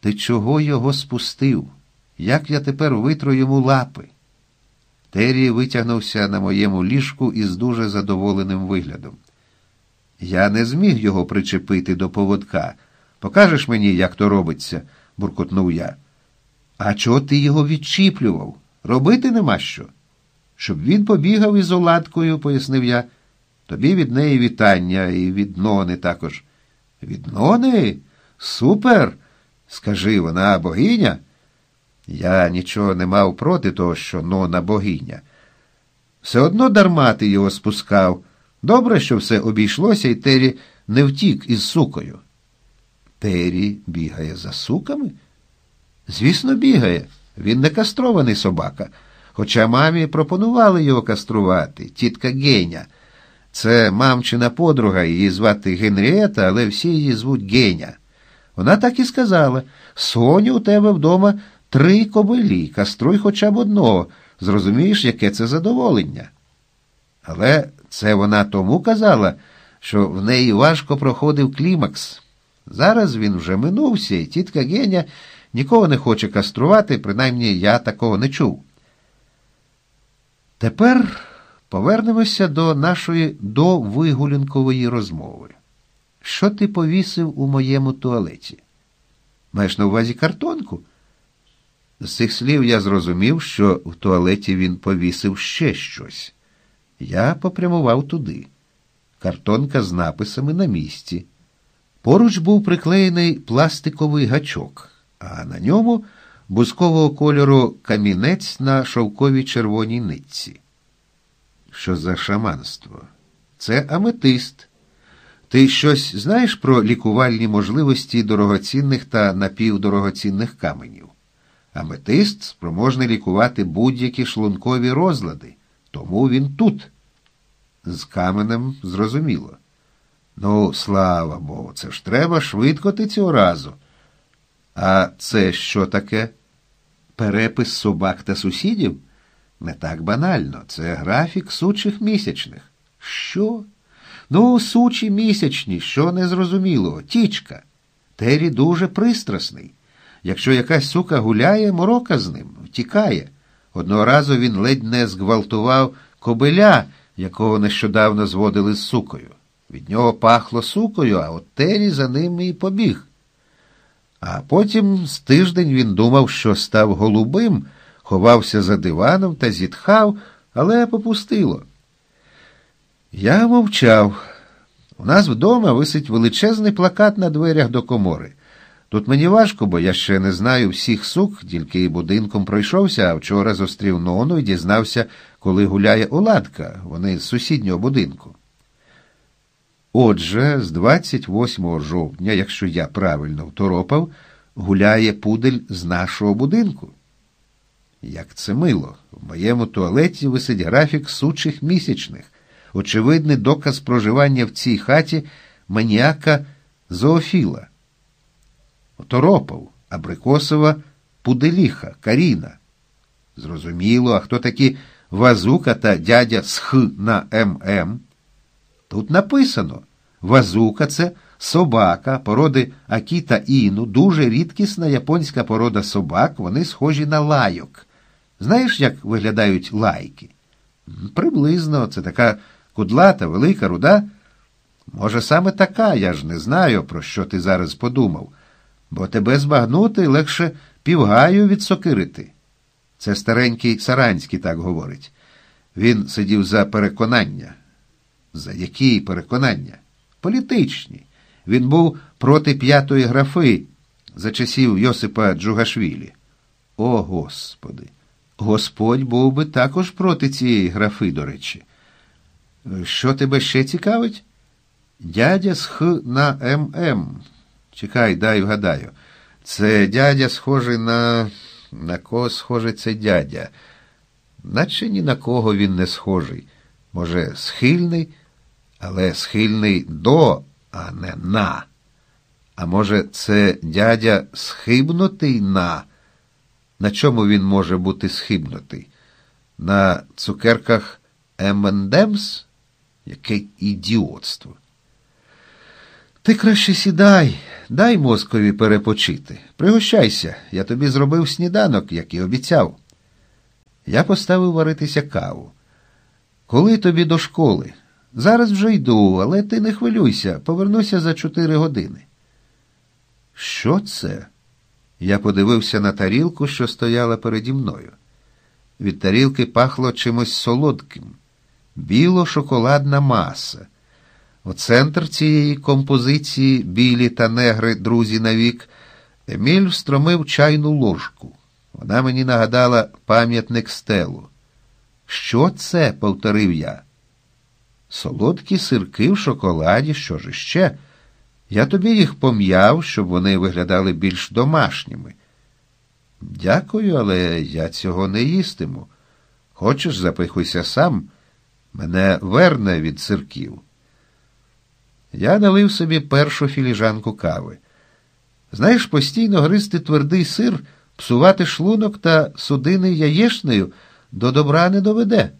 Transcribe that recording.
Ти чого його спустив? Як я тепер витру йому лапи? Террі витягнувся на моєму ліжку із дуже задоволеним виглядом. Я не зміг його причепити до поводка. Покажеш мені, як то робиться, буркотнув я. А чого ти його відчіплював? Робити нема що. Щоб він побігав із оладкою, пояснив я. Тобі від неї вітання і від нони також. Від нони? Супер. Скажи, вона богиня? Я нічого не мав проти того, що нона богиня. Все одно дарма ти його спускав. Добре, що все обійшлося, і Тері не втік із сукою. Тері бігає за суками? Звісно, бігає. Він не кастрований собака. Хоча мамі пропонували його каструвати, тітка Геня. Це мамчина подруга, її звати Генрієта, але всі її звуть Геня. Вона так і сказала Соню, у тебе вдома три кобилі, каструй хоча б одного. Зрозумієш, яке це задоволення. Але це вона тому казала, що в неї важко проходив клімакс. Зараз він вже минувся, і тітка Геня нікого не хоче каструвати, принаймні я такого не чув. Тепер повернемося до нашої довигулянкової розмови. Що ти повісив у моєму туалеті? Маєш на увазі картонку? З цих слів я зрозумів, що в туалеті він повісив ще щось. Я попрямував туди. Картонка з написами на місці. Поруч був приклеєний пластиковий гачок, а на ньому бузкового кольору камінець на шовковій червоній нитці. Що за шаманство? Це аметист. Ти щось знаєш про лікувальні можливості дорогоцінних та напівдорогоцінних каменів? Аметист спроможний лікувати будь-які шлункові розлади, тому він тут. З каменем зрозуміло. Ну, слава Богу, це ж треба швидко ти цього разу. А це що таке? Перепис собак та сусідів? Не так банально. Це графік сучих місячних. Що? Ну, сучі місячні, що незрозумілого. Тічка. Тері дуже пристрасний. Якщо якась сука гуляє, морока з ним, втікає. Одного разу він ледь не зґвалтував кобиля, якого нещодавно зводили з сукою. Від нього пахло сукою, а от Тері за ним і побіг. А потім з тиждень він думав, що став голубим, ховався за диваном та зітхав, але попустило. Я мовчав. У нас вдома висить величезний плакат на дверях до комори. Тут мені важко, бо я ще не знаю всіх сук, тільки будинком пройшовся, а вчора зустрів нону і дізнався, коли гуляє оладка, вони з сусіднього будинку. Отже, з 28 жовтня, якщо я правильно второпав, гуляє пудель з нашого будинку. Як це мило, в моєму туалеті висить графік сучих місячних, очевидний доказ проживання в цій хаті маніака зоофіла. Торопов, Абрикосова, Пуделіха, Каріна. Зрозуміло, а хто такі Вазука та дядя з Х на ММ? Тут написано Вазука це собака породи Акіта Іну, дуже рідкісна японська порода собак, вони схожі на лайок. Знаєш, як виглядають лайки? Приблизно, це така кудлата, велика руда. Може, саме така, я ж не знаю, про що ти зараз подумав бо тебе збагнути легше півгаю відсокирити. Це старенький Саранський так говорить. Він сидів за переконання. За які переконання? Політичні. Він був проти п'ятої графи за часів Йосипа Джугашвілі. О Господи! Господь був би також проти цієї графи, до речі. Що тебе ще цікавить? Дядя з Х на ММ. Чекай, дай вгадаю. Це дядя схожий на. На кого схожий це дядя? Наче ні на кого він не схожий. Може, схильний, але схильний до, а не на. А може, це дядя схибнутий на? На чому він може бути схибнутий? На цукерках M&M's? Яке ідіотство. Ти краще сідай, дай мозкові перепочити. Пригощайся, я тобі зробив сніданок, як і обіцяв. Я поставив варитися каву. Коли тобі до школи? Зараз вже йду, але ти не хвилюйся, повернуся за чотири години. Що це? Я подивився на тарілку, що стояла переді мною. Від тарілки пахло чимось солодким, біло-шоколадна маса. У центр цієї композиції білі та негри, друзі навік, Еміль встромив чайну ложку. Вона мені нагадала пам'ятник стелу. Що це? повторив я. Солодкі сирки в шоколаді, що ж іще? Я тобі їх пом'яв, щоб вони виглядали більш домашніми. Дякую, але я цього не їстиму. Хочеш, запихуйся сам, мене верне від сирків. Я налив собі першу філіжанку кави. Знаєш, постійно гризти твердий сир, псувати шлунок та судини яєшнею до добра не доведе.